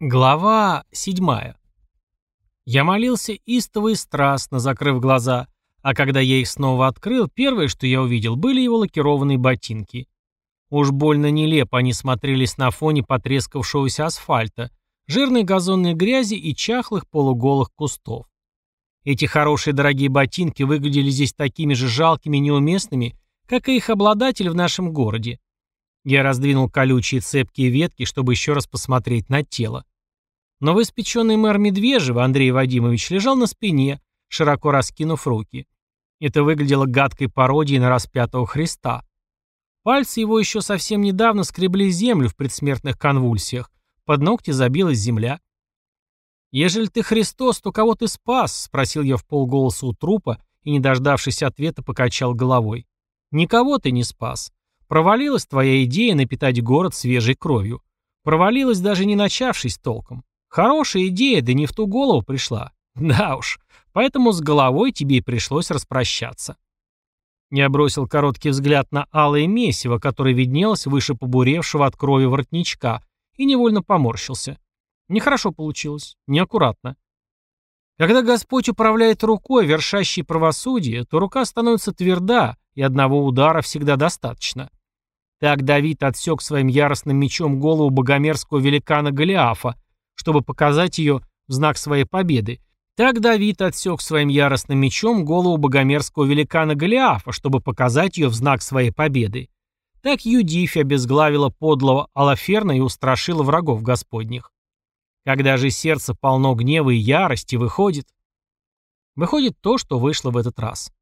Глава седьмая. Я молился истово и страстно, закрыв глаза, а когда я их снова открыл, первое, что я увидел, были его лакированные ботинки. Уж больно нелепо они смотрелись на фоне потрескавшегося асфальта, жирной газонной грязи и чахлых полуголых кустов. Эти хорошие дорогие ботинки выглядели здесь такими же жалкими и неуместными, как и их обладатель в нашем городе. Я раздвинул колючие цепкие ветки, чтобы еще раз посмотреть на тело. Новоиспеченный мэр Медвежьего, Андрей Вадимович, лежал на спине, широко раскинув руки. Это выглядело гадкой пародией на распятого Христа. Пальцы его еще совсем недавно скребли землю в предсмертных конвульсиях. Под ногти забилась земля. «Ежели ты Христос, то кого ты спас?» — спросил я в полголоса у трупа и, не дождавшись ответа, покачал головой. «Никого ты не спас. Провалилась твоя идея напитать город свежей кровью. Провалилась даже не начавшись толком. Хорошая идея, да не в ту голову пришла. Да уж, поэтому с головой тебе и пришлось распрощаться. Я бросил короткий взгляд на алое месиво, которое виднелось выше побуревшего от крови воротничка, и невольно поморщился. Нехорошо получилось, неаккуратно. Когда Господь управляет рукой, вершащей правосудие, то рука становится тверда, и одного удара всегда достаточно. Так Давид отсек своим яростным мечом голову богомерзкого великана Голиафа, чтобы показать ее в знак своей победы. Так Давид отсек своим яростным мечом голову богомерзкого великана Голиафа, чтобы показать ее в знак своей победы. Так Юдифь обезглавила подлого Алаферна и устрашила врагов Господних. Когда же сердце полно гнева и ярости, выходит... Выходит то, что вышло в этот раз.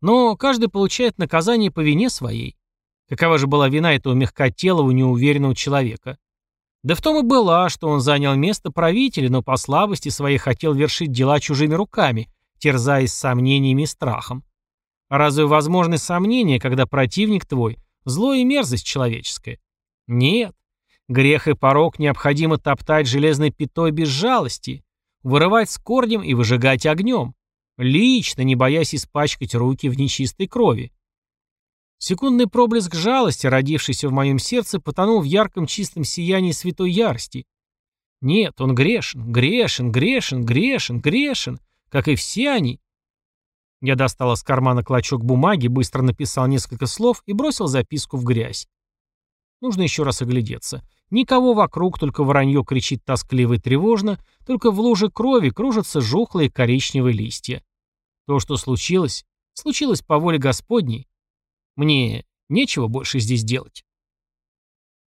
Но каждый получает наказание по вине своей. Какова же была вина этого мягкотелого, неуверенного человека? Да в том и была, что он занял место правителя, но по слабости своей хотел вершить дела чужими руками, терзаясь сомнениями и страхом. А разве возможны сомнения, когда противник твой – зло и мерзость человеческая? Нет. Грех и порог необходимо топтать железной пятой без жалости, вырывать с корнем и выжигать огнем, лично, не боясь испачкать руки в нечистой крови. Секундный проблеск жалости, родившийся в моем сердце, потонул в ярком чистом сиянии святой ярости. Нет, он грешен, грешен, грешен, грешен, грешен, как и все они. Я достал из кармана клочок бумаги, быстро написал несколько слов и бросил записку в грязь. Нужно еще раз оглядеться. Никого вокруг, только воронье кричит тоскливо и тревожно, только в луже крови кружатся жухлые коричневые листья. То, что случилось, случилось по воле Господней, мне нечего больше здесь делать.